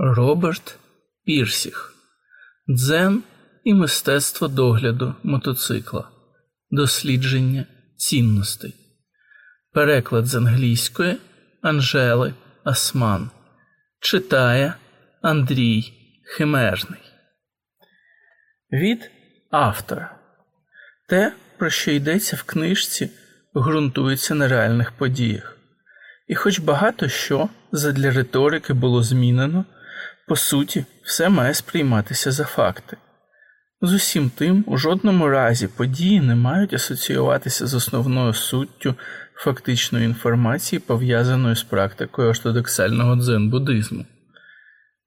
Роберт Пірсіх Дзен і мистецтво догляду мотоцикла. Дослідження цінностей. Переклад з англійської Анжели Асман. Читає Андрій Химерний. Від автора. Те, про що йдеться в книжці, ґрунтується на реальних подіях. І хоч багато що задля риторики було змінено, по суті, все має сприйматися за факти. З усім тим, у жодному разі події не мають асоціюватися з основною суттю фактичної інформації, пов'язаною з практикою ортодоксального дзен-буддизму.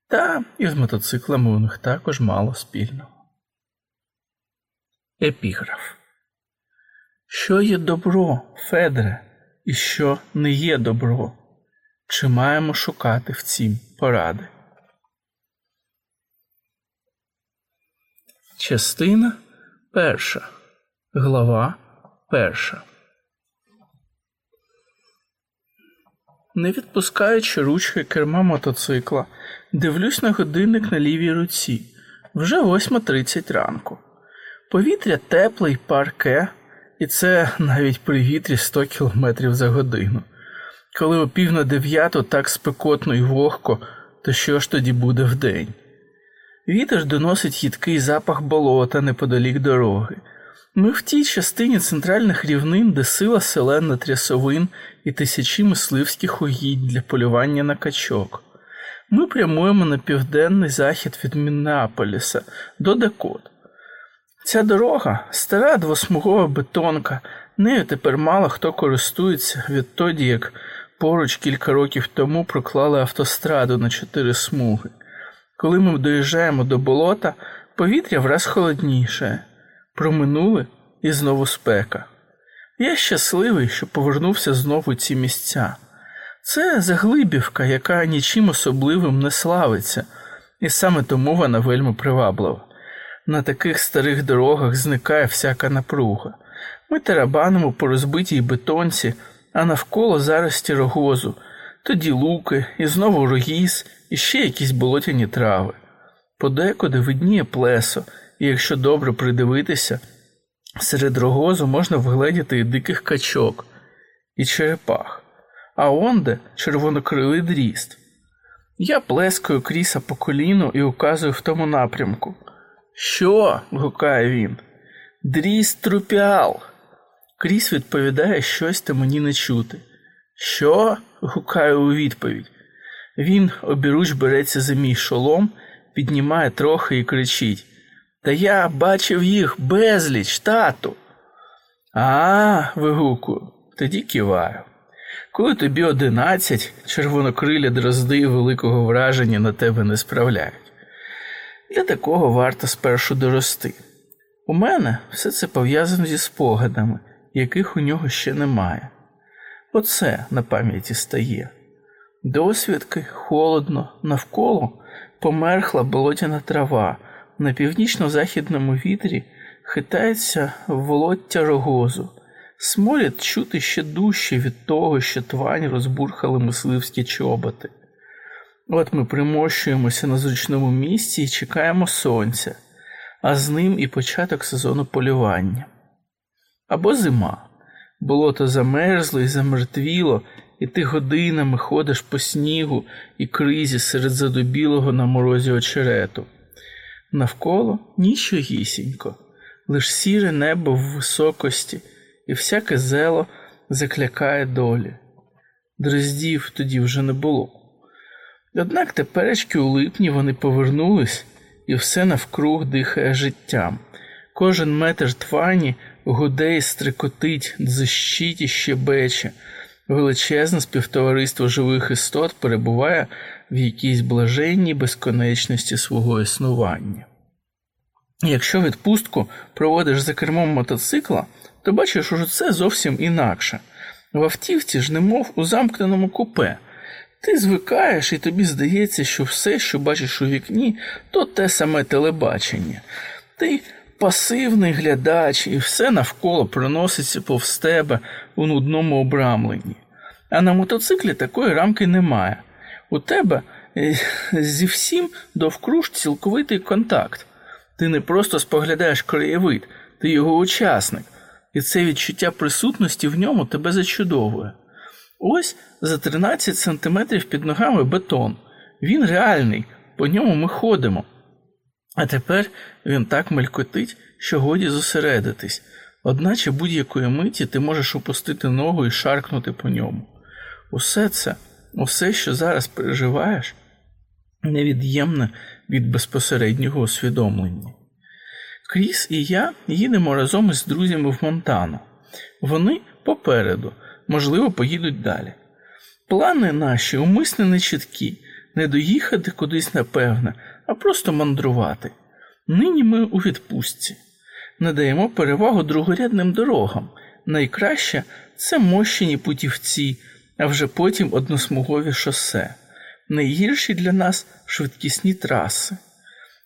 Та і з мотоциклами у них також мало спільного. Епіграф Що є добро, Федре, і що не є добро? Чи маємо шукати в цім поради? Частина перша. Глава перша. Не відпускаючи ручки керма мотоцикла, дивлюсь на годинник на лівій руці. Вже 8.30 ранку. Повітря тепле й парке, і це навіть при вітрі 100 км за годину. Коли о пів на дев'яту так спекотно й вогко, то що ж тоді буде вдень? Вітер доносить їдкий запах болота неподалік дороги. Ми в тій частині центральних рівнин, де сила селена трясовин і тисячі мисливських угідь для полювання на качок. Ми прямуємо на південний захід від Міннеаполіса до Дакот. Ця дорога стара двосмугова бетонка, нею тепер мало хто користується відтоді, як поруч кілька років тому проклали автостраду на чотири смуги. Коли ми доїжджаємо до болота, повітря враз холодніше. Проминули і знову спека. Я щасливий, що повернувся знову ці місця. Це заглибівка, яка нічим особливим не славиться, і саме тому вона вельми приваблива. На таких старих дорогах зникає всяка напруга. Ми тарабанимо по розбитій бетонці, а навколо зарості рогозу, тоді луки, і знову рогіз, і ще якісь болотяні трави. Подекуди видніє плесо, і якщо добре придивитися, серед рогозу можна вгледіти і диких качок, і черепах, а онде червонокрилий дріст. Я плескаю кріса по коліну і указую в тому напрямку. Що? гукає він. Дріст трупял. Кріс відповідає щось та мені не чути. Що? гукаю у відповідь. Він обіруч береться за мій шолом, піднімає трохи і кричить Та я бачив їх безліч, тату. А, вигукую, тоді киваю. Коли тобі одинадцять, червонокрилі дрозди великого враження на тебе не справляють. Для такого варто спершу дорости. У мене все це пов'язано зі спогадами, яких у нього ще немає. Оце на пам'яті стає. Досвідки холодно, навколо померхла болотяна трава, на північно-західному вітрі хитається волоття рогозу. Сморід чути ще дужче від того, що твань розбурхали мисливські чоботи. От ми примощуємося на зручному місці і чекаємо сонця, а з ним і початок сезону полювання. Або зима. Болото замерзло і замертвіло, і ти годинами ходиш по снігу і кризі серед задубілого на морозі очерету. Навколо нічогісінько, лиш сіре небо в високості, і всяке зело заклякає долі. Дроздів тоді вже не було. Однак теперечки у липні вони повернулись, і все навкруг дихає життям. Кожен метр твані гуде і стрикотить, дзищить і щебече. Величезне співтовариство живих істот перебуває в якійсь блаженній безконечності свого існування. Якщо відпустку проводиш за кермом мотоцикла, то бачиш, що це зовсім інакше. В автівці ж немов у замкненому купе. Ти звикаєш, і тобі здається, що все, що бачиш у вікні, то те саме телебачення. Ти пасивний глядач, і все навколо проноситься повз тебе у нудному обрамленні. А на мотоциклі такої рамки немає. У тебе е, зі всім довкруж цілковитий контакт. Ти не просто споглядаєш краєвид, ти його учасник, і це відчуття присутності в ньому тебе зачудовує. Ось за 13 сантиметрів під ногами бетон. Він реальний, по ньому ми ходимо. А тепер він так мелькотить, що годі зосередитись, одначе будь-якої миті ти можеш опустити ногу і шаркнути по ньому. Усе це, усе, що зараз переживаєш, невід'ємне від безпосереднього усвідомлення. Кріс і я їдемо разом із друзями в Монтану. Вони попереду, можливо, поїдуть далі. Плани наші умисне не чіткі, не доїхати кудись напевне, а просто мандрувати. Нині ми у відпустці. Надаємо перевагу другорядним дорогам. Найкраще це мощені путівці, а вже потім односмугові шосе. Найгірші для нас швидкісні траси.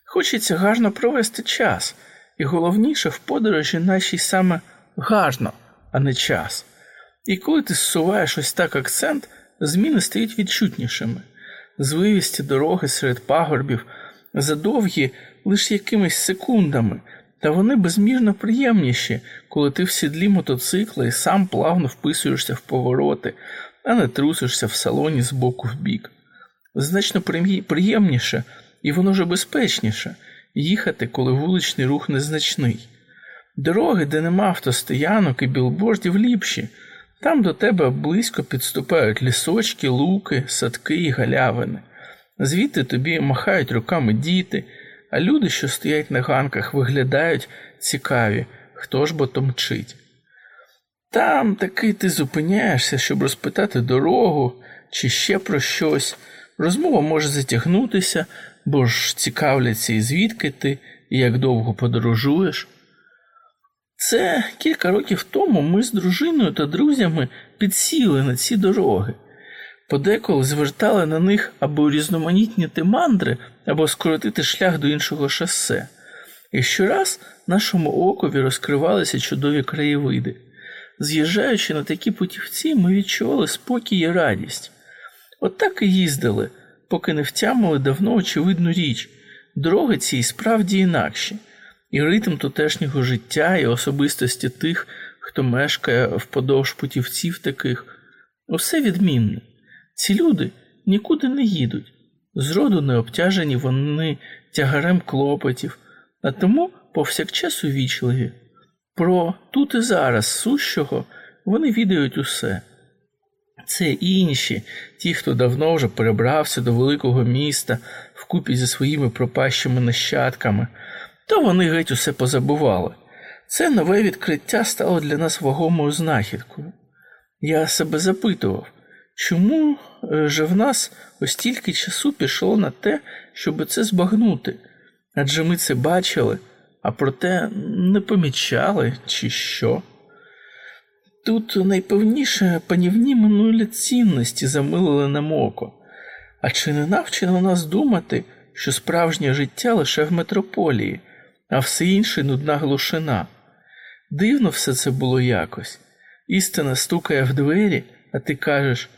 Хочеться гарно провести час, і головніше в подорожі нашій саме гарно, а не час. І коли ти зсуваєш ось так акцент, зміни стають відчутнішими. Звивісті дороги серед пагорбів, задовгі лише якимись секундами, та вони безмірно приємніші, коли ти в сідлі мотоцикла і сам плавно вписуєшся в повороти, а не трусишся в салоні з боку в бік. Значно приємніше і воно ж безпечніше їхати, коли вуличний рух незначний. Дороги, де нема автостоянок і білбордів, ліпші. Там до тебе близько підступають лісочки, луки, садки і галявини. Звідти тобі махають руками діти, а люди, що стоять на ганках, виглядають цікаві, хто ж бо то мчить. Там таки ти зупиняєшся, щоб розпитати дорогу чи ще про щось. Розмова може затягнутися, бо ж цікавляться, і звідки ти, і як довго подорожуєш. Це кілька років тому ми з дружиною та друзями підсіли на ці дороги, подеколи звертали на них або урізноманітніти мандри, або скоротити шлях до іншого шосе. І щораз нашому окові розкривалися чудові краєвиди. З'їжджаючи на такі путівці, ми відчували спокій і радість. От так і їздили, поки не втямили давно очевидну річ дороги ці справді інакші і ритм тутешнього життя, і особистості тих, хто мешкає вподовж путівців таких, усе відмінне. Ці люди нікуди не їдуть, зроду не обтяжені вони тягарем клопотів, а тому повсякчас увічливі. Про тут і зараз сущого вони відають усе. Це інші, ті, хто давно вже перебрався до великого міста вкупі зі своїми пропащими нащадками, то вони геть усе позабували. Це нове відкриття стало для нас вагомою знахідкою. Я себе запитував, чому е, же в нас ось стільки часу пішло на те, щоб це збагнути? Адже ми це бачили, а проте не помічали, чи що. Тут найпевніше панівні минулі цінності замилили нам око. А чи не навчено нас думати, що справжнє життя лише в метрополії, а все інше нудна глушина. Дивно все це було якось. Істина стукає в двері, а ти кажеш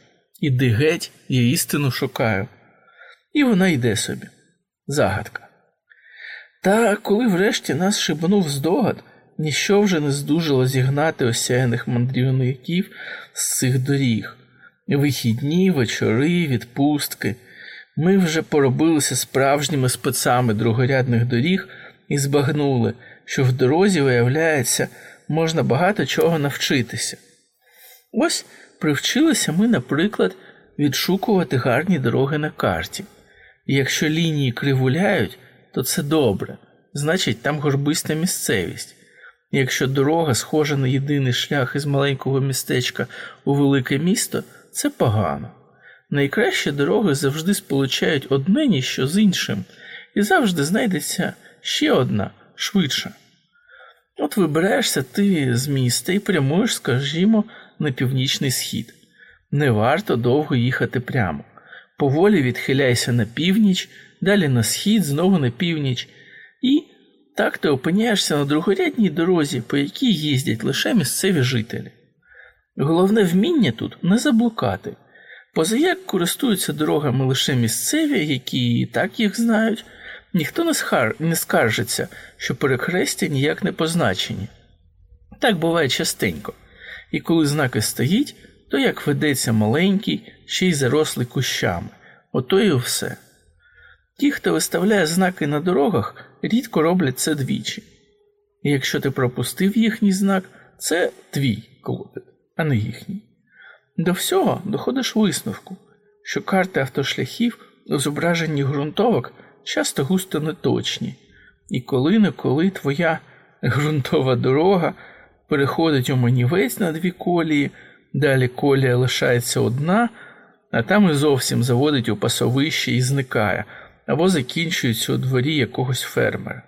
Іди геть, я істину шукаю. І вона йде собі. Загадка. Та коли врешті нас шибнув здогад, ніщо вже не здужило зігнати осяяних мандрівників з цих доріг. Вихідні, вечори, відпустки. Ми вже поробилися справжніми спецами другорядних доріг і збагнули, що в дорозі, виявляється, можна багато чого навчитися. Ось привчилися ми, наприклад, відшукувати гарні дороги на карті. І якщо лінії кривуляють, то це добре, значить, там горбиста місцевість. Якщо дорога схожа на єдиний шлях із маленького містечка у велике місто, це погано. Найкращі дороги завжди сполучають одне ніщо з іншим, і завжди знайдеться ще одна швидша. От вибираєшся ти з міста і прямуєш, скажімо, на північний схід. Не варто довго їхати прямо. Поволі відхиляйся на північ, далі на схід, знову на північ, і так ти опиняєшся на другорядній дорозі, по якій їздять лише місцеві жителі. Головне вміння тут не заблукати. Позаяк користуються дорогами лише місцеві, які і так їх знають, ніхто не, схар... не скаржиться, що перехрестя ніяк не позначені. Так буває частенько, і коли знаки стоїть, то як ведеться маленький, ще й зарослий кущами, ото і все. Ті, хто виставляє знаки на дорогах, рідко роблять це двічі. І якщо ти пропустив їхній знак, це твій клопіт, а не їхній. До всього доходиш висновку, що карти автошляхів у зображенні ґрунтовок часто густо неточні, і коли-неколи твоя ґрунтова дорога переходить у манівець на дві колії, далі колія лишається одна, а там і зовсім заводить у пасовище і зникає, або закінчується у дворі якогось фермера.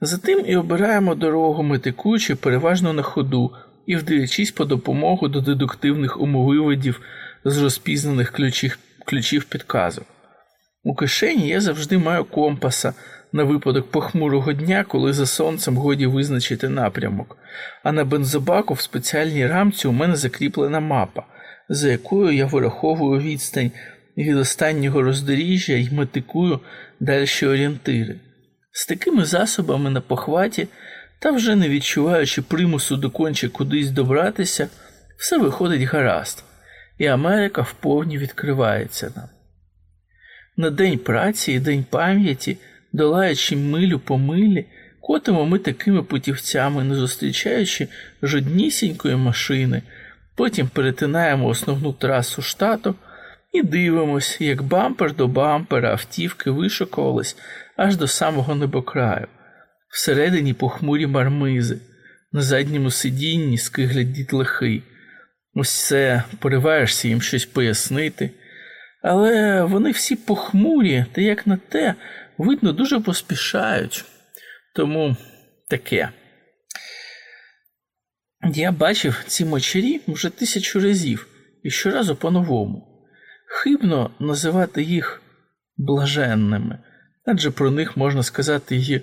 Затим і обираємо дорогу, метикуючи переважно на ходу і вдаючись по допомогу до дедуктивних умовиводів з розпізнаних ключів, ключів підказок. У кишені я завжди маю компаса на випадок похмурого дня, коли за сонцем годі визначити напрямок, а на бензобаку в спеціальній рамці у мене закріплена мапа, за якою я вираховую відстань від останнього роздоріжжя і метикую дальші орієнтири. З такими засобами на похваті та вже не відчуваючи примусу доконче кудись добратися, все виходить гаразд, і Америка вповні відкривається нам. На день праці і день пам'яті, долаючи милю по милі, котимо ми такими путівцями, не зустрічаючи жоднісінької машини, потім перетинаємо основну трасу штату і дивимося, як бампер до бампера автівки вишукувались аж до самого небокраю, всередині похмурі мармизи, на задньому сидінні скиглять дітлахи. Ось це пориваєшся їм щось пояснити. Але вони всі похмурі, та як на те, видно, дуже поспішають. Тому таке. Я бачив ці мочарі вже тисячу разів і щоразу по-новому. Хибно називати їх блаженними, адже про них можна сказати її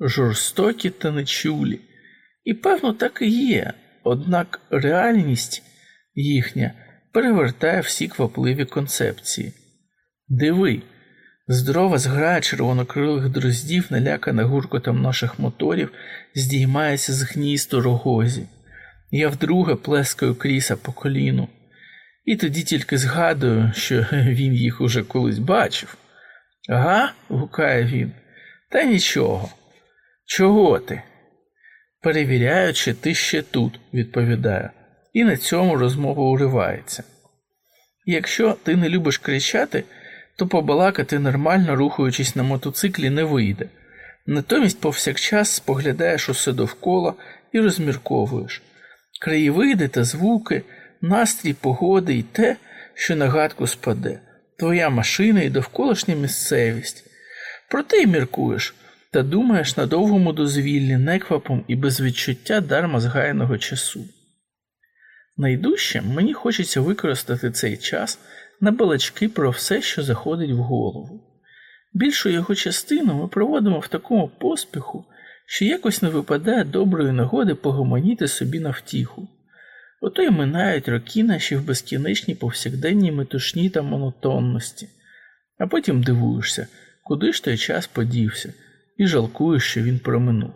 жорстокі та нечулі. І певно, так і є, однак реальність їхня перевертає всі квапливі концепції. Диви, здорова зграя червонокрилих дроздів, налякана гуркотом наших моторів, здіймається з гністу рогозі. Я вдруге плескаю кріса по коліну, і тоді тільки згадую, що він їх уже колись бачив. Ага, гукає він, та нічого. Чого ти? Перевіряю, чи ти ще тут, відповідаю і на цьому розмова уривається. Якщо ти не любиш кричати, то побалакати нормально рухаючись на мотоциклі не вийде. Натомість повсякчас споглядаєш усе довкола і розмірковуєш краєвиди та звуки, настрій погоди і те, що нагадку спаде, твоя машина і довколишня місцевість. Проте й міркуєш та думаєш на довгому дозвіллі неквапом і без відчуття дарма згаяного часу. Найдужче мені хочеться використати цей час на балачки про все, що заходить в голову. Більшу його частину ми проводимо в такому поспіху, що якось не випадає доброї нагоди погомоніти собі на втіху. Ото й минають роки наші в безкінечній повсякденній метушні та монотонності, а потім дивуєшся, куди ж той час подівся, і жалкуєш, що він проминув.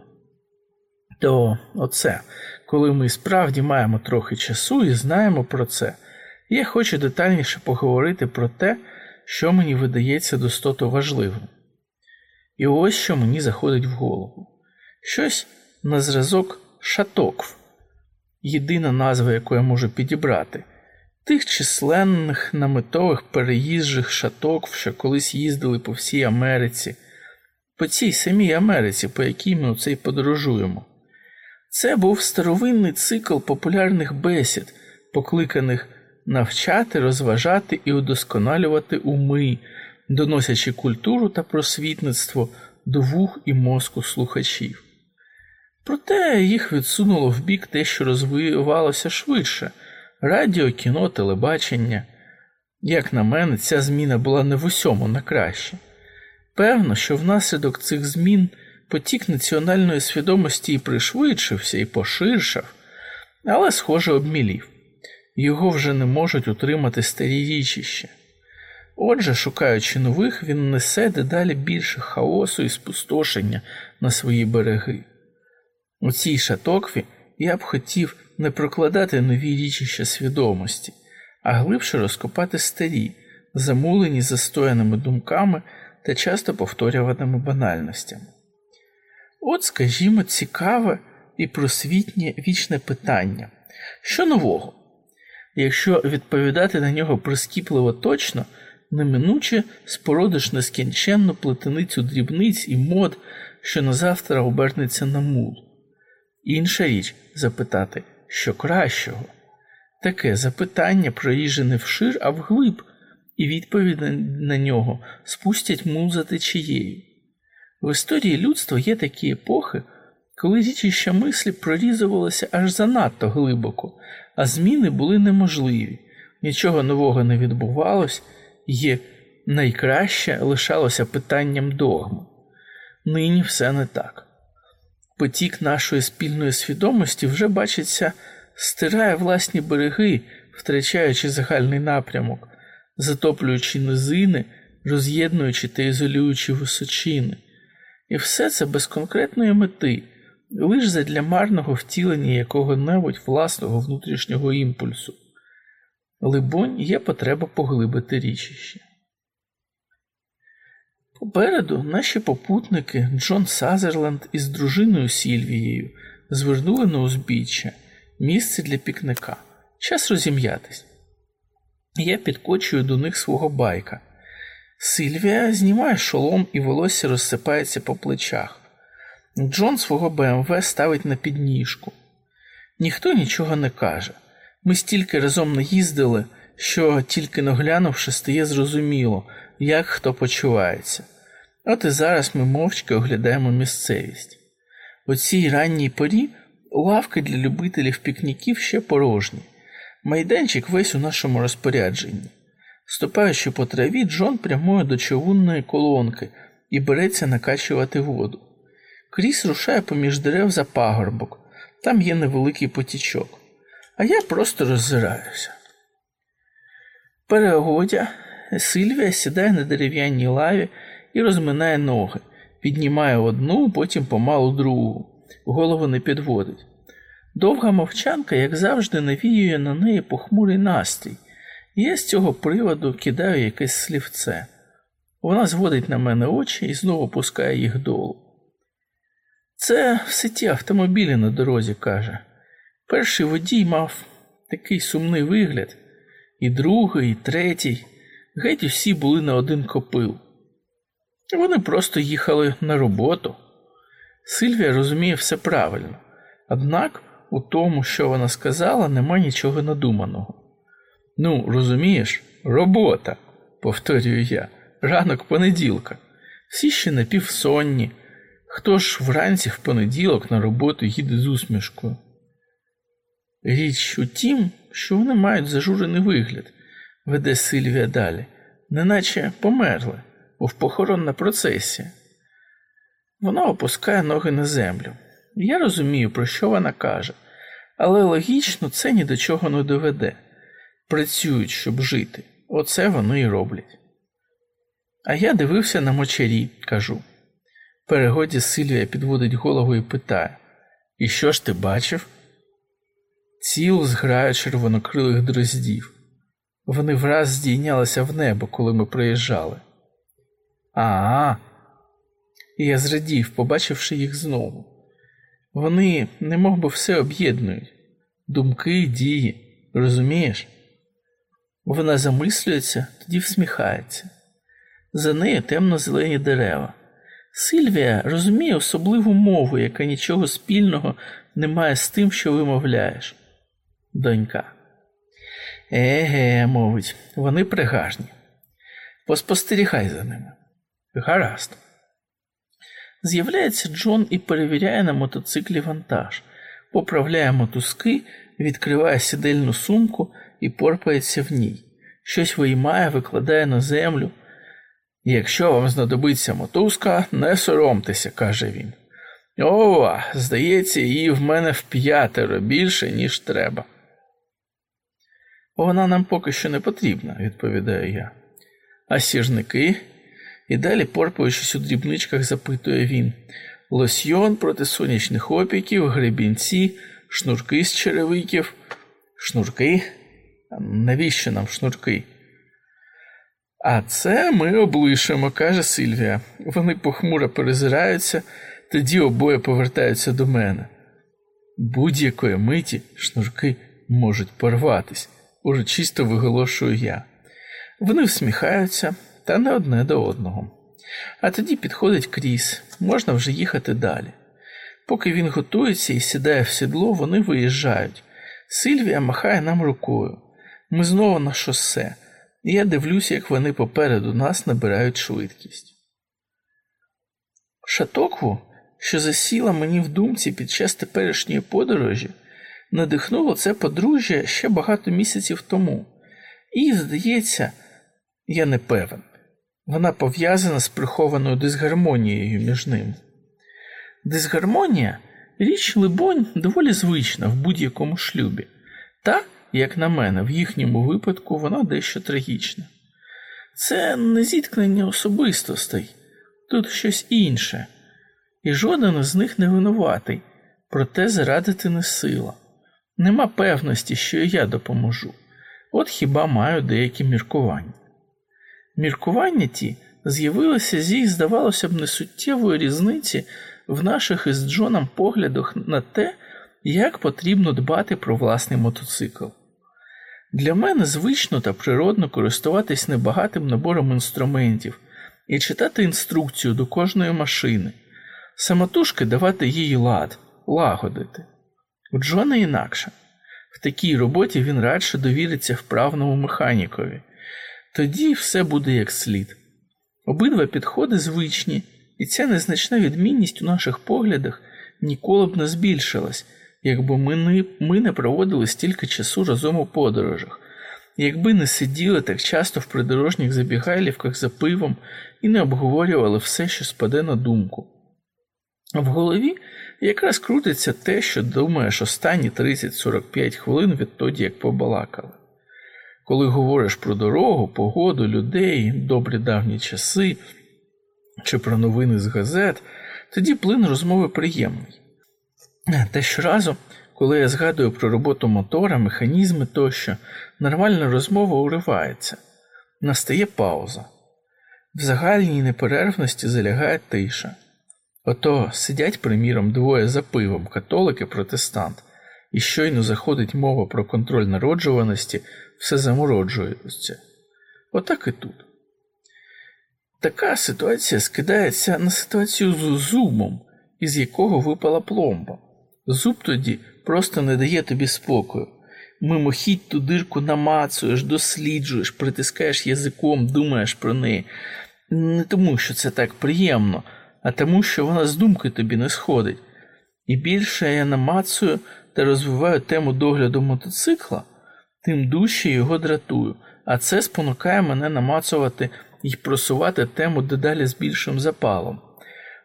То оце коли ми справді маємо трохи часу і знаємо про це, я хочу детальніше поговорити про те, що мені видається достото важливим. І ось що мені заходить в голову: щось на зразок шатокв, єдина назва, яку я можу підібрати, тих численних наметових переїжджих шатокв, що колись їздили по всій Америці, по цій самій Америці, по якій ми оце подорожуємо. Це був старовинний цикл популярних бесід, покликаних навчати, розважати і удосконалювати уми, доносячи культуру та просвітництво до вух і мозку слухачів. Проте їх відсунуло в бік те, що розвивалося швидше радіо, кіно, телебачення. Як на мене, ця зміна була не в усьому на краще. Певно, що внаслідок цих змін потік національної свідомості і пришвидшився, і поширшав, але, схоже, обмілів. його вже не можуть утримати старі річища. Отже, шукаючи нових, він несе дедалі більше хаосу і спустошення на свої береги. У цій шатокві я б хотів не прокладати нові річища свідомості, а глибше розкопати старі, замулені застояними думками та часто повторюваними банальностями. От, скажімо, цікаве і просвітнє вічне питання що нового? Якщо відповідати на нього прискіпливо точно, неминуче спородиш нескінченну плетеницю дрібниць і мод, що на завтра обернеться на мул. Інша річ запитати, що кращого. Таке запитання проріжене вшир, а вглиб, і відповідь на нього спустять мул за течією. В історії людства є такі епохи, коли річища мислі прорізувалося аж занадто глибоко, а зміни були неможливі, нічого нового не відбувалось, і найкраще лишалося питанням догми. Нині все не так. Потік нашої спільної свідомості вже бачиться, стирає власні береги, втрачаючи загальний напрямок, затоплюючи низини, роз'єднуючи та ізолюючи височини. І все це без конкретної мети, лише задля марного втілення якого-небудь власного внутрішнього імпульсу. Либонь, є потреба поглибити річище. Попереду наші попутники Джон Сазерленд із дружиною Сільвією звернули на узбіччя місце для пікника, час розім'ятись. Я підкочую до них свого байка. Сильвія знімає шолом і волосся розсипається по плечах. Джон свого БМВ ставить на підніжку. Ніхто нічого не каже. Ми стільки разом наїздили, що, тільки наглянувши, стає зрозуміло, як хто почувається. От і зараз ми мовчки оглядаємо місцевість. У цій ранній порі лавки для любителів пікніків ще порожні, майданчик весь у нашому розпорядженні. Ступаючи по траві, Джон прямує до човунної колонки і береться накачувати воду. Кріс рушає поміж дерев за пагорбок, там є невеликий потічок, а я просто роззираюся. Перегодя, Сильвія сідає на дерев'яній лаві і розминає ноги, піднімає одну, потім помалу другу, голову не підводить. Довга мовчанка, як завжди, навіює на неї похмурий настрій, і я з цього приводу кидаю якесь слівце. Вона зводить на мене очі і знову пускає їх долу. Це все ті автомобілі на дорозі, каже. Перший водій мав такий сумний вигляд, і другий, і третій, геть усі були на один копил. Вони просто їхали на роботу. Сильвія розуміє все правильно, однак у тому, що вона сказала, нема нічого надуманого. Ну, розумієш, робота, повторюю я, ранок понеділка, всі ще напівсонні. Хто ж вранці в понеділок на роботу їде з усмішкою? Річ у тім, що вони мають зажурений вигляд, веде Сильвія далі, неначе померли, мов похоронна процесія. Вона опускає ноги на землю. Я розумію, про що вона каже, але логічно це ні до чого не доведе. Працюють, щоб жити. Оце вони й роблять. А я дивився на мочарі, кажу В перегоді Сильвія підводить голову і питає І що ж ти бачив? Цілу зграю червонокрилих дроздів. Вони враз здійнялися в небо, коли ми приїжджали. А. І я зрадів, побачивши їх знову. Вони не мов би все об'єднують думки, дії, розумієш? Вона замислюється, тоді всміхається. За нею темно-зелені дерева. Сильвія розуміє особливу мову, яка нічого спільного не має з тим, що вимовляєш. Донька. Еге, мовить, вони пригажні. Поспостерігай за ними. Гаразд. З'являється Джон і перевіряє на мотоциклі вантаж, поправляє мотузки, відкриває сідельну сумку і порпається в ній. Щось виймає, викладає на землю. Якщо вам знадобиться мотузка, не соромтеся, каже він. О, здається, її в мене в п'ятеро більше, ніж треба. Вона нам поки що не потрібна, відповідаю я. А сіжники? І далі, порпаючись у дрібничках, запитує він лосьйон проти сонячних опіків, гребінці, шнурки з черевиків. Шнурки? Навіщо нам шнурки? А це ми облишимо, каже Сильвія. Вони похмуро перезираються, тоді обоє повертаються до мене. Будь-якої миті шнурки можуть порватись, урочисто виголошую я. Вони всміхаються та не одне до одного. А тоді підходить кріс, можна вже їхати далі. Поки він готується і сідає в сідло, вони виїжджають. Сильвія махає нам рукою. Ми знову на шосе, і я дивлюся, як вони попереду нас набирають швидкість. Шатокву, що засіла мені в думці під час теперішньої подорожі, надихнуло це подружжя ще багато місяців тому. І, здається, я не певен, вона пов'язана з прихованою дисгармонією між ними. Дисгармонія річ, либонь, доволі звична в будь-якому шлюбі, та, як на мене, в їхньому випадку вона дещо трагічна. Це не зіткнення особистостей, тут щось інше, і жоден із них не винуватий, проте зарадити не сила. Нема певності, що і я допоможу, от хіба маю деякі міркування. Міркування ті з'явилися зі, здавалося б, несуттєвої різниці в наших із Джоном поглядах на те, як потрібно дбати про власний мотоцикл. Для мене звично та природно користуватись небагатим набором інструментів і читати інструкцію до кожної машини, самотужки давати їй лад, лагодити. У Джона інакше. В такій роботі він радше довіриться вправному механікові. Тоді все буде як слід. Обидва підходи звичні, і ця незначна відмінність у наших поглядах ніколи б не збільшилась, якби ми не, ми не проводили стільки часу разом у подорожах, якби не сиділи так часто в придорожніх забігайлівках за пивом і не обговорювали все, що спаде на думку. В голові якраз крутиться те, що думаєш останні 30-45 хвилин відтоді, як побалакали. Коли говориш про дорогу, погоду, людей, добрі давні часи чи про новини з газет, тоді плин розмови приємний. Та щоразу, коли я згадую про роботу мотора, механізми тощо, нормальна розмова уривається, настає пауза. В загальній неперервності залягає тиша. Ото сидять, приміром, двоє за пивом, католик і протестант, і щойно заходить мова про контроль народжуваності, все замороджується. Отак і тут. Така ситуація скидається на ситуацію з зубом, із якого випала пломба. Зуб тоді просто не дає тобі спокою. Мимохідь ту дирку намацуєш, досліджуєш, притискаєш язиком, думаєш про неї. Не тому, що це так приємно, а тому, що вона з думки тобі не сходить. І більше я намацую та розвиваю тему догляду мотоцикла, тим дужче його дратую, а це спонукає мене намацувати і просувати тему дедалі з більшим запалом.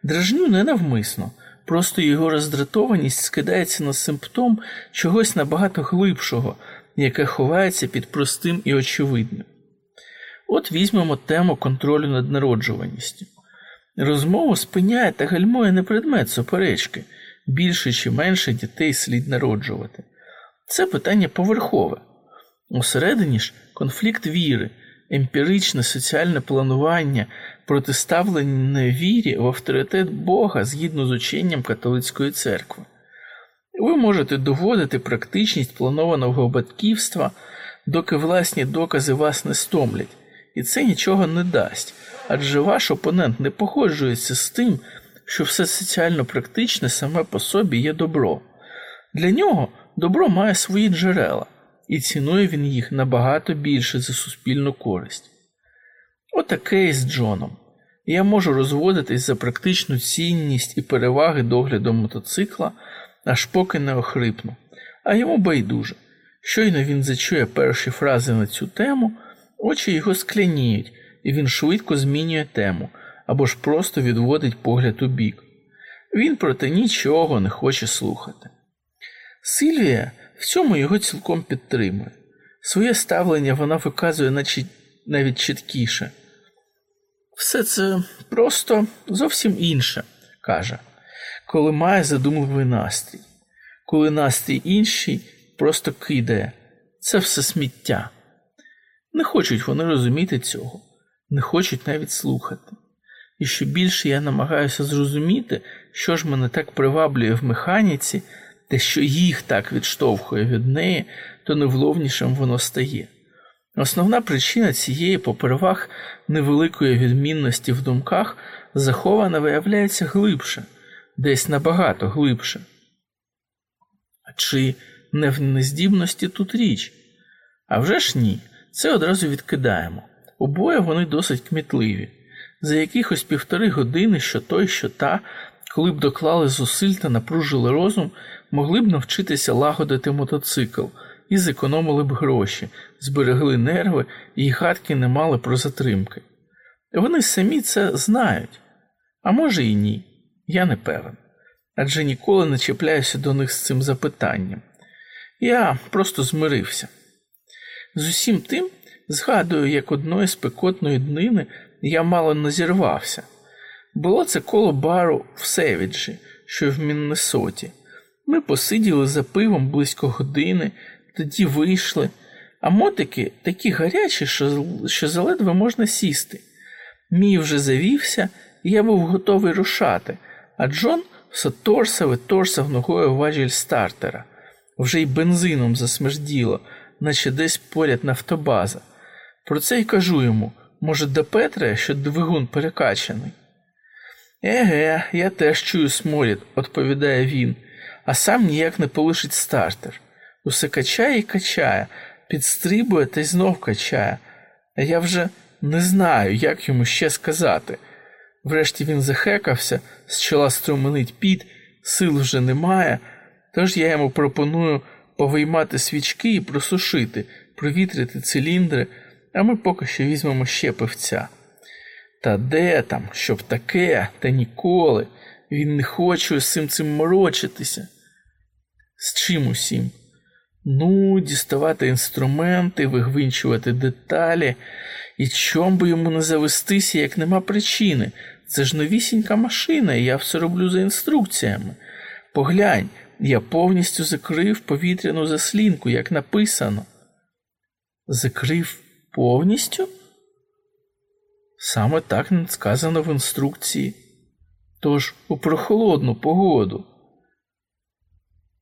Дражню ненавмисно, просто його роздратованість скидається на симптом чогось набагато глибшого, яке ховається під простим і очевидним. От візьмемо тему контролю над народжуваністю. Розмову спиняє та гальмує не предмет суперечки, більше чи менше дітей слід народжувати. Це питання поверхове. Усередині ж конфлікт віри, емпіричне соціальне планування, протиставлення вірі в авторитет Бога згідно з ученням католицької церкви. Ви можете доводити практичність планованого батьківства, доки власні докази вас не стомлять, і це нічого не дасть, адже ваш опонент не погоджується з тим, що все соціально практичне саме по собі є добро. Для нього добро має свої джерела і цінує він їх набагато більше за суспільну користь. Отаке і з Джоном. Я можу розводитись за практичну цінність і переваги догляду мотоцикла, аж поки не охрипну, а йому байдуже. Щойно він зачує перші фрази на цю тему, очі його скляніють, і він швидко змінює тему або ж просто відводить погляд у бік. Він проте нічого не хоче слухати. Сильвія в цьому його цілком підтримує. Своє ставлення вона виказує наче навіть чіткіше. Все це просто зовсім інше, каже, коли має задумливий настрій, коли настрій інший просто кидає, це все сміття. Не хочуть вони розуміти цього, не хочуть навіть слухати. І що більше я намагаюся зрозуміти, що ж мене так приваблює в механіці, те, що їх так відштовхує від неї, то невловнішим воно стає. Основна причина цієї попервах невеликої відмінності в думках захована виявляється глибше, десь набагато глибше. Чи не в нездібності тут річ? А вже ж ні, це одразу відкидаємо. Обоє вони досить кмітливі. За якихось півтори години, що той, що та, коли б доклали зусиль та напружили розум, могли б навчитися лагодити мотоцикл і зекономили б гроші, зберегли нерви і гадки не мали про затримки. Вони самі це знають, а може і ні, я не певен. Адже ніколи не чіпляюся до них з цим запитанням. Я просто змирився. З усім тим згадую, як одної спекотної днини я мало не зірвався. Було це коло бару в Севіджі, що в Міннесоті. Ми посиділи за пивом близько години, тоді вийшли, а мотики такі гарячі, що що заледве можна сісти. Мій вже завівся, і я був готовий рушати, а Джон все торсав і торсав ногою важіль стартера. Вже й бензином засмерділо, наче десь поряд нафтобаза. Про це й кажу йому може, до Петра, що двигун перекачаний. Еге, я теж чую сморід, відповідає він, а сам ніяк не полишить стартер. Усе качає і качає, підстрибує та й знов качає, а я вже не знаю, як йому ще сказати. Врешті він захекався, з чола струменить піт, сил вже немає, тож я йому пропоную повиймати свічки і просушити, провітрити циліндри, а ми поки що візьмемо ще пивця. Та де там, щоб таке, та ніколи. Він не хоче усім цим морочитися. З чим усім? Ну, діставати інструменти, вигвинчувати деталі. І чом би йому не завестися, як нема причини. Це ж новісінька машина, і я все роблю за інструкціями. Поглянь, я повністю закрив повітряну заслінку, як написано. Закрив повністю? Саме так сказано в інструкції. Тож у прохолодну погоду.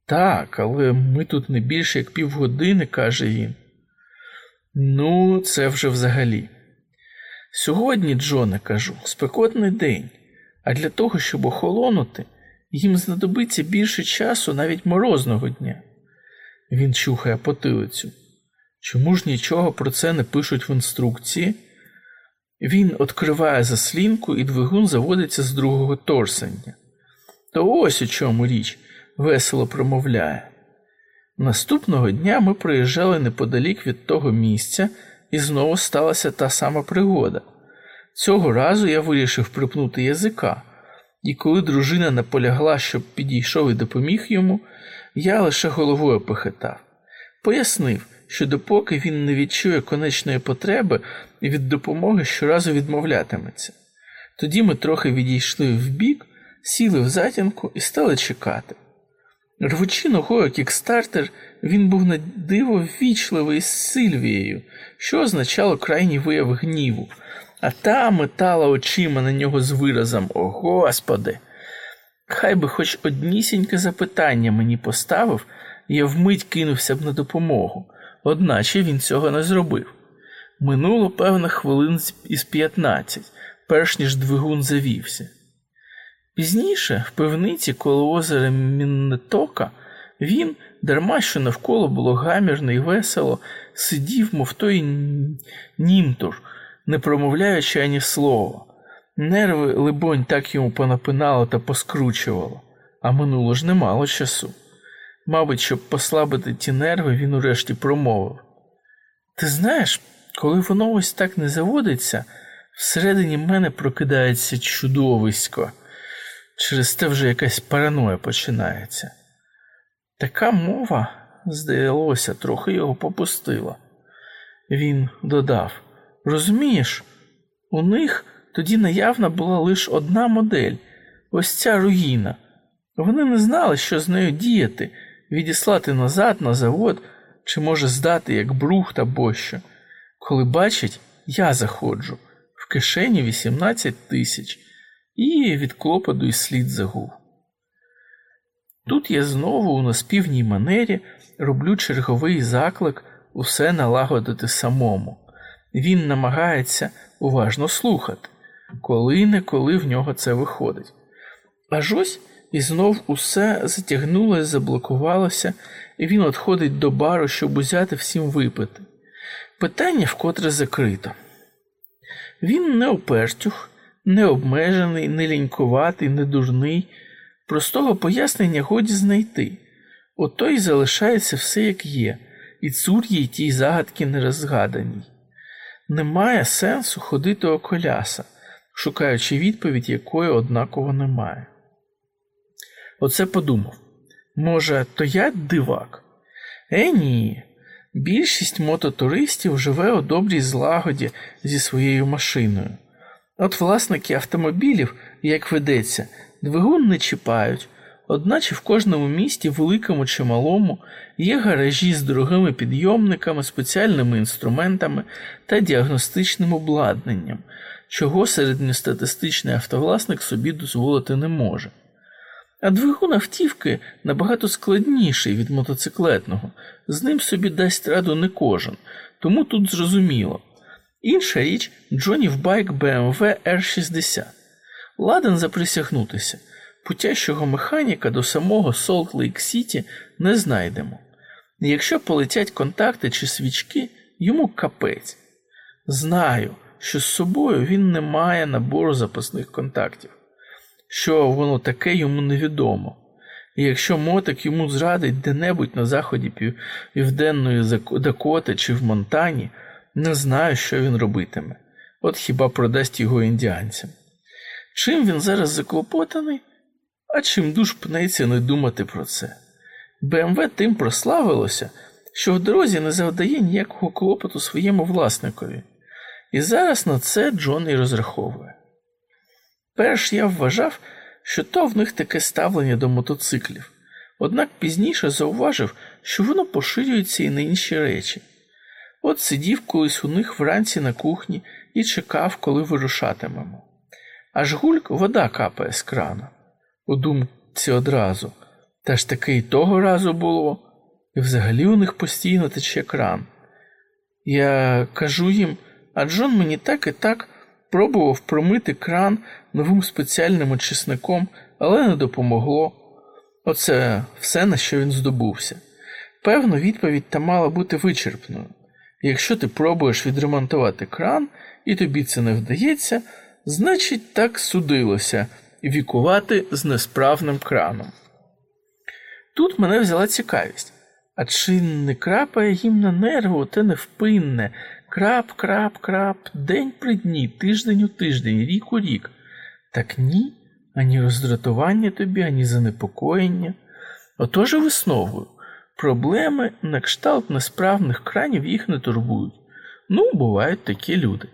Так, але ми тут не більше як півгодини, каже він. Ну, це вже взагалі. Сьогодні, Джоне, кажу, спекотний день, а для того, щоб охолонути, їм знадобиться більше часу навіть морозного дня. Він чухає потилицю. Чому ж нічого про це не пишуть в інструкції? Він відкриває заслінку і двигун заводиться з другого торсення. То ось у чому річ весело промовляє. Наступного дня ми приїжджали неподалік від того місця, і знову сталася та сама пригода. Цього разу я вирішив припнути язика, і коли дружина наполягла, щоб підійшов і допоміг йому, я лише головою похитав. Пояснив, що допоки він не відчує конечної потреби від допомоги щоразу відмовлятиметься. Тоді ми трохи відійшли вбік, сіли в затінку і стали чекати. Рвучи ногою кікстартер, він був на диво ввічливий з Сильвією, що означало крайній вияв гніву, а та метала очима на нього з виразом О Господи! Хай би хоч однісіньке запитання мені поставив, я вмить кинувся б на допомогу, одначе він цього не зробив. Минуло певно хвилин із п'ятнадцять, перш ніж двигун завівся. Пізніше, в пивниці коло озера Міннетока, він, дарма що навколо було гамірно і весело, сидів, мов той німтур, не промовляючи ані слова. Нерви, либонь, так йому понапинало та поскручувало, а минуло ж немало часу. Мабуть, щоб послабити ті нерви, він урешті промовив. Ти знаєш, коли воно ось так не заводиться, всередині мене прокидається чудовисько. Через те вже якась параноя починається. Така мова, здалося, трохи його попустила. Він додав Розумієш, у них тоді наявна була лише одна модель ось ця руїна. Вони не знали, що з нею діяти, відіслати назад на завод чи може здати як брухт або що. Коли бачать, я заходжу в кишені 18 тисяч і від клоподу і слід загув. Тут я знову у наспівній манері роблю черговий заклик усе налагодити самому. Він намагається уважно слухати, коли неколи в нього це виходить. Аж ось і знов усе затягнулося, заблокувалося, і він отходить до бару, щоб узяти всім випити. Питання вкотре закрито. Він не опертюх, не обмежений, не лінькуватий, не дурний. Простого пояснення годі знайти. Ото й залишається все як є, і цур їй тій загадки нерозгаданій. Немає сенсу ходити околяса, шукаючи відповідь, якої однаково немає. Оце подумав. Може, то я дивак? Е, ні. Більшість мототуристів живе у добрій злагоді зі своєю машиною. От власники автомобілів, як ведеться, двигун не чіпають, одначе в кожному місті, великому чи малому, є гаражі з дорогими підйомниками, спеціальними інструментами та діагностичним обладнанням, чого середньостатистичний автовласник собі дозволити не може. А двигун автівки набагато складніший від мотоциклетного, з ним собі дасть раду не кожен, тому тут зрозуміло. Інша річ Джонів байк BMW R60. Ладен заприсягнутися, путящого механіка до самого Солт Лейк Сіті не знайдемо. Якщо полетять контакти чи свічки, йому капець. Знаю, що з собою він не має набору запасних контактів що воно таке йому невідомо. І якщо мотик йому зрадить де-небудь на заході Південної Дакоти чи в Монтані, не знаю, що він робитиме, от хіба продасть його індіанцям. Чим він зараз заклопотаний, а чим душ пнеться не думати про це. БМВ тим прославилося, що в дорозі не завдає ніякого клопоту своєму власникові, і зараз на це Джон і розраховує. Перш я вважав, що то в них таке ставлення до мотоциклів, однак пізніше зауважив, що воно поширюється і на інші речі. От сидів колись у них вранці на кухні і чекав, коли вирушатимемо. Аж гульк вода капає з крана. У думці одразу. Та ж таки й того разу було, і взагалі у них постійно тече кран. Я кажу їм, а Джон мені так і так пробував промити кран новим спеціальним очисником, але не допомогло. Оце все, на що він здобувся. Певно, відповідь та мала бути вичерпною. Якщо ти пробуєш відремонтувати кран і тобі це не вдається, значить так судилося вікувати з несправним краном. Тут мене взяла цікавість. А чи не крапає їм на нерву те невпинне, крап, крап, крап, день при дні, тиждень у тиждень, рік у рік. Так ні, ані роздратування тобі, ані занепокоєння. Отож висновую, проблеми на кшталт несправних кранів їх не турбують. Ну, бувають такі люди.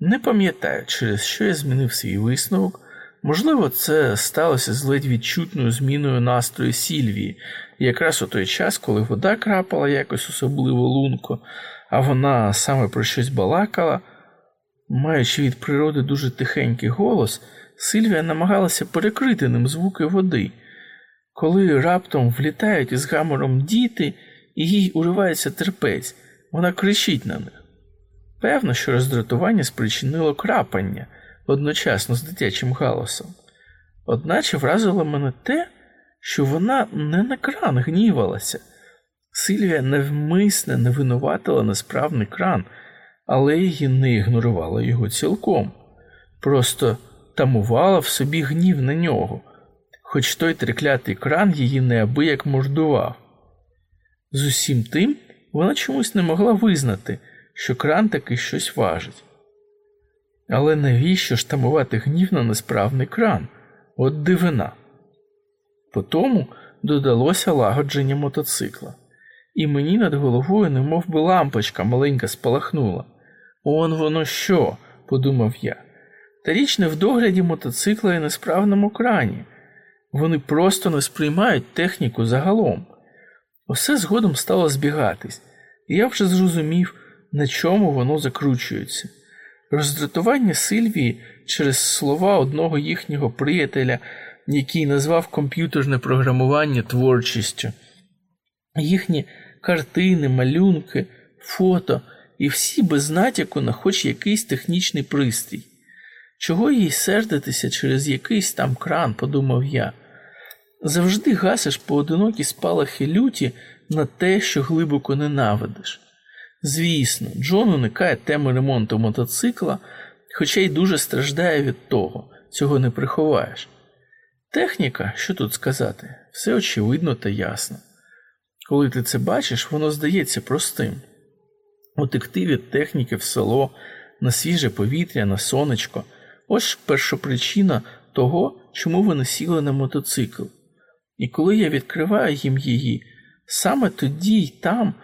Не пам'ятаю, через що я змінив свій висновок. Можливо, це сталося з ледь відчутною зміною настрою Сільвії, якраз у той час, коли вода крапала якось особливо лунко, а вона саме про щось балакала. Маючи від природи дуже тихенький голос, Сильвія намагалася перекрити ним звуки води. Коли раптом влітають із гамором діти, і їй уривається терпець, вона кричить на них. Певно, що роздратування спричинило крапання одночасно з дитячим галасом. Одначе вразило мене те, що вона не на кран гнівалася. Сильвія невмисне не винуватила несправний кран, але її не ігнорувала його цілком, просто тамувала в собі гнів на нього, хоч той триклятий кран її неабияк мордував. З усім тим вона чомусь не могла визнати, що кран таки щось важить. Але навіщо ж тамувати гнів на несправний кран? От дивина. Потому додалося лагодження мотоцикла. І мені над головою немов би лампочка маленька спалахнула. Он воно що? подумав я. Та річ не в догляді мотоцикла і несправному крані. Вони просто не сприймають техніку загалом. Усе згодом стало збігатись, і я вже зрозумів, на чому воно закручується. Роздратування Сильвії через слова одного їхнього приятеля, який назвав комп'ютерне програмування творчістю, їхні картини, малюнки, фото і всі без натяку на хоч якийсь технічний пристрій. Чого їй сердитися через якийсь там кран, подумав я. Завжди гасиш поодинокі спалахи люті на те, що глибоко ненавидиш. Звісно, Джон уникає теми ремонту мотоцикла, хоча й дуже страждає від того, цього не приховаєш. Техніка, що тут сказати, все очевидно та ясно. Коли ти це бачиш, воно здається простим. Утекти від техніки в село, на свіже повітря, на сонечко ось першопричина того, чому вони сіли на мотоцикл. І коли я відкриваю їм її, саме тоді й там,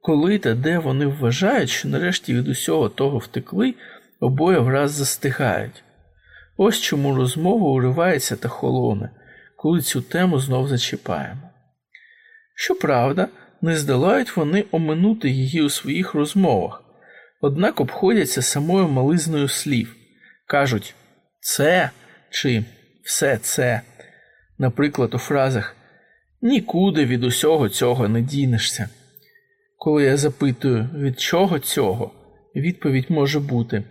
коли та де вони вважають, що нарешті від усього того втекли, обоє враз застигають. Ось чому розмова уривається та холоне, коли цю тему знов зачіпаємо. Щоправда, не здолають вони оминути її у своїх розмовах, однак обходяться самою мализною слів, кажуть це чи все це, наприклад, у фразах Нікуди від усього цього не дінешся. Коли я запитую, від чого цього, відповідь може бути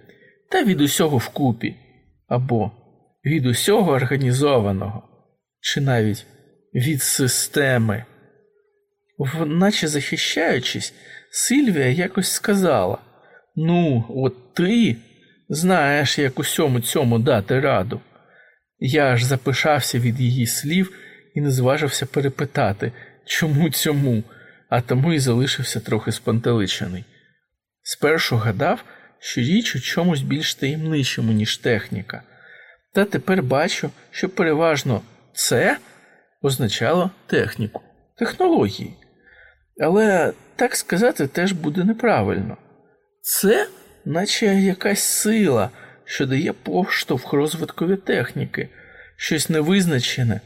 та від усього вкупі, або від усього організованого, чи навіть від системи. Наче захищаючись, Сильвія якось сказала: Ну, от ти знаєш, як усьому цьому дати раду. Я аж запишався від її слів і не зважився перепитати, чому цьому, а тому й залишився трохи спантеличений. Спершу гадав, що річ у чомусь більш таємничому, ніж техніка, та тепер бачу, що переважно це означало техніку, технології. Але так сказати теж буде неправильно. Це, наче якась сила, що дає поштовх розвиткові техніки, щось невизначене,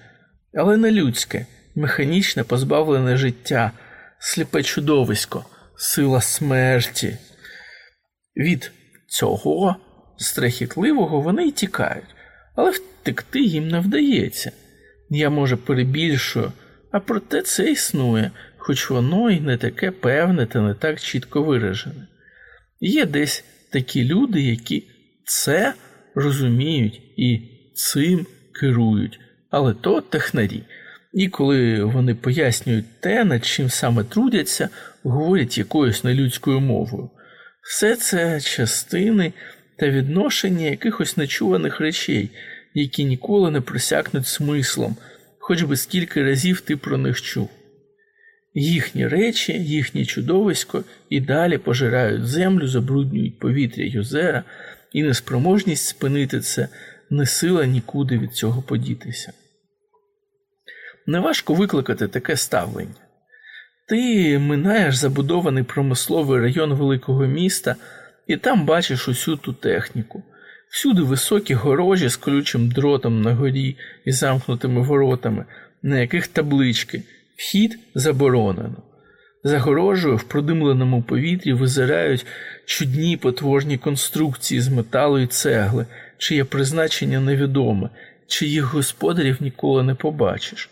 але не людське, механічне, позбавлене життя, сліпе чудовисько, сила смерті. Від цього страхітливого вони й тікають, але втекти їм не вдається. Я, може, перебільшую, а проте це існує, хоч воно й не таке певне та не так чітко виражене. Є десь такі люди, які це розуміють і цим керують, але то технарі. І коли вони пояснюють те, над чим саме трудяться, говорять якоюсь нелюдською мовою. Все це частини та відношення якихось нечуваних речей, які ніколи не просякнуть смислом, хоч би скільки разів ти про них чув. Їхні речі, їхнє чудовисько і далі пожирають землю, забруднюють повітря й озера, і неспроможність спинити це не сила нікуди від цього подітися. Неважко викликати таке ставлення. Ти минаєш забудований промисловий район великого міста і там бачиш усю ту техніку. Всюди високі горожі з колючим дротом на горі і замкнутими воротами, на яких таблички Вхід заборонено. Загорожею в продимленому повітрі визирають чудні потворні конструкції з металу і цегли, чиє призначення невідоме, чиїх господарів ніколи не побачиш.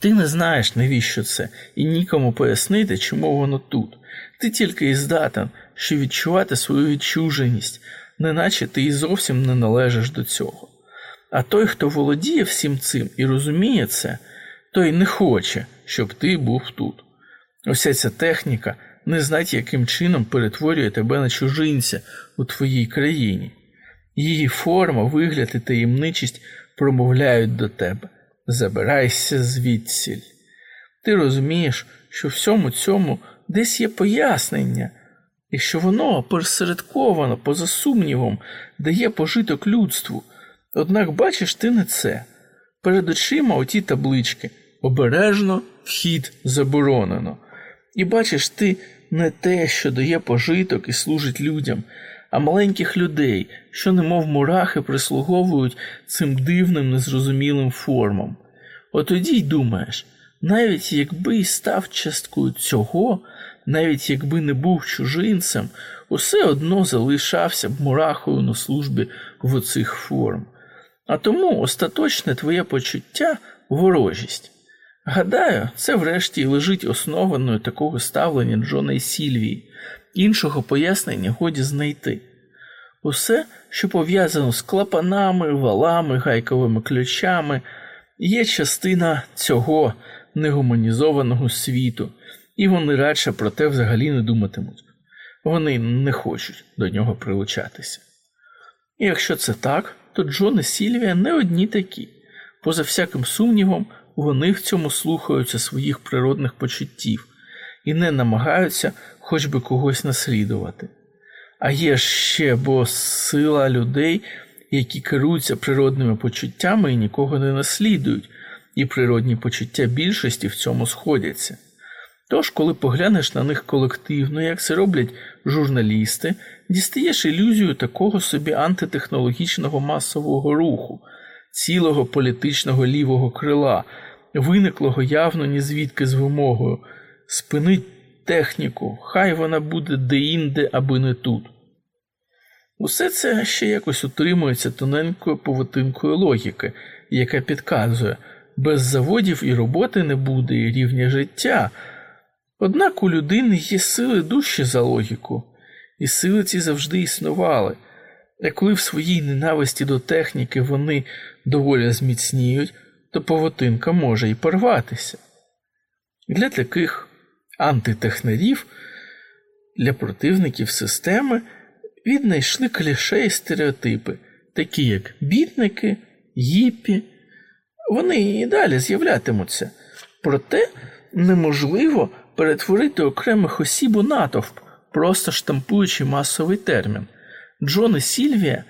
Ти не знаєш, навіщо це, і нікому пояснити, чому воно тут. Ти тільки і здатен, що відчувати свою відчуженість, неначе ти і зовсім не належиш до цього. А той, хто володіє всім цим і розуміє це, той не хоче, щоб ти був тут. Уся ця техніка не знать, яким чином перетворює тебе на чужинця у твоїй країні. Її форма, вигляд і таємничість промовляють до тебе. Забирайся звідсіль. Ти розумієш, що всьому цьому десь є пояснення, і що воно пересередковано, поза сумнівом, дає пожиток людству. Однак бачиш ти не це. Перед очима оті таблички обережно вхід заборонено. І бачиш ти не те, що дає пожиток і служить людям, а маленьких людей, що, немов мурахи, прислуговують цим дивним, незрозумілим формам. От тоді й думаєш, навіть якби й став часткою цього, навіть якби не був чужинцем, усе одно залишався б мурахою на службі в оцих форм. А тому остаточне твоє почуття ворожість. Гадаю, це врешті лежить основаною такого ставлення Джона і Сільвії, іншого пояснення годі знайти. Усе, що пов'язано з клапанами, валами, гайковими ключами, є частина цього негуманізованого світу, і вони радше про те взагалі не думатимуть. Вони не хочуть до нього прилучатися. І якщо це так, то Джон і Сільвія не одні такі. Поза всяким сумнівом, вони в цьому слухаються своїх природних почуттів і не намагаються хоч би когось наслідувати. А є ще бо сила людей, які керуються природними почуттями і нікого не наслідують, і природні почуття більшості в цьому сходяться. Тож, коли поглянеш на них колективно, як це роблять журналісти, дістаєш ілюзію такого собі антитехнологічного масового руху, цілого політичного лівого крила, виниклого явно ні звідки з вимогою спинить техніку, хай вона буде деінде, аби не тут. Усе це ще якось утримується тоненькою повотинкою логіки, яка підказує, без заводів і роботи не буде, і рівня життя. Однак у людини є сили дужчі за логіку, і сили ці завжди існували, а коли в своїй ненависті до техніки вони доволі зміцніють, то повотинка може і порватися. Для таких антитехнарів, для противників системи віднайшли кліше і стереотипи, такі як бітники, гіппі. Вони і далі з'являтимуться, проте неможливо перетворити окремих осіб у натовп, просто штампуючи масовий термін. Джон і Сільвія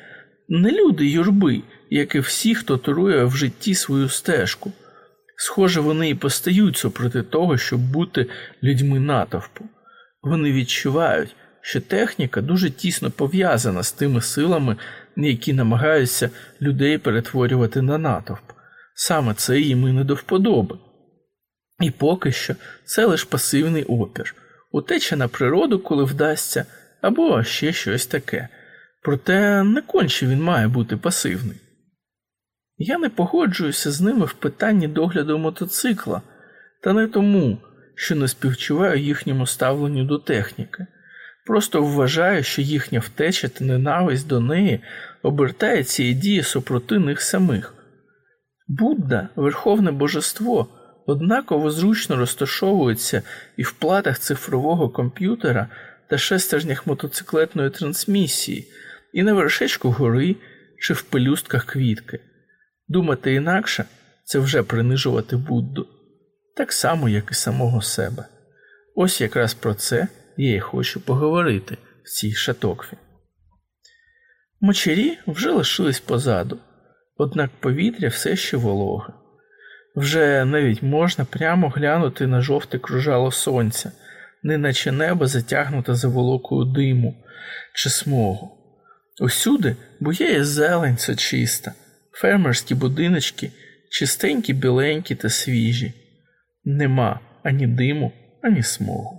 не люди юрби, як і всі, хто турує в житті свою стежку. Схоже, вони і постають супроти того, щоб бути людьми натовпу. Вони відчувають, що техніка дуже тісно пов'язана з тими силами, які намагаються людей перетворювати на натовп. Саме це їм і не до вподоби. І поки що це лише пасивний опір, утеча на природу, коли вдасться, або ще щось таке. Проте не конче він має бути пасивний. Я не погоджуюся з ними в питанні догляду мотоцикла, та не тому, що не співчуваю їхньому ставленню до техніки. Просто вважаю, що їхня втеча та ненависть до неї обертається і діє супроти них самих. Будда, верховне божество, однаково зручно розташовується і в платах цифрового комп'ютера та шестернях мотоциклетної трансмісії, і на вершечку гори чи в пелюстках квітки. Думати інакше це вже принижувати Будду, так само, як і самого себе. Ось якраз про це я й хочу поговорити в цій шатокві. Мочарі вже лишились позаду, однак повітря все ще вологе. Вже навіть можна прямо глянути на жовте кружало сонця, неначе небо затягнуте заволокою диму чи смогу. Усюди буяє зелень сочиста, фермерські будиночки чистенькі, біленькі та свіжі. Нема ані диму, ані смогу.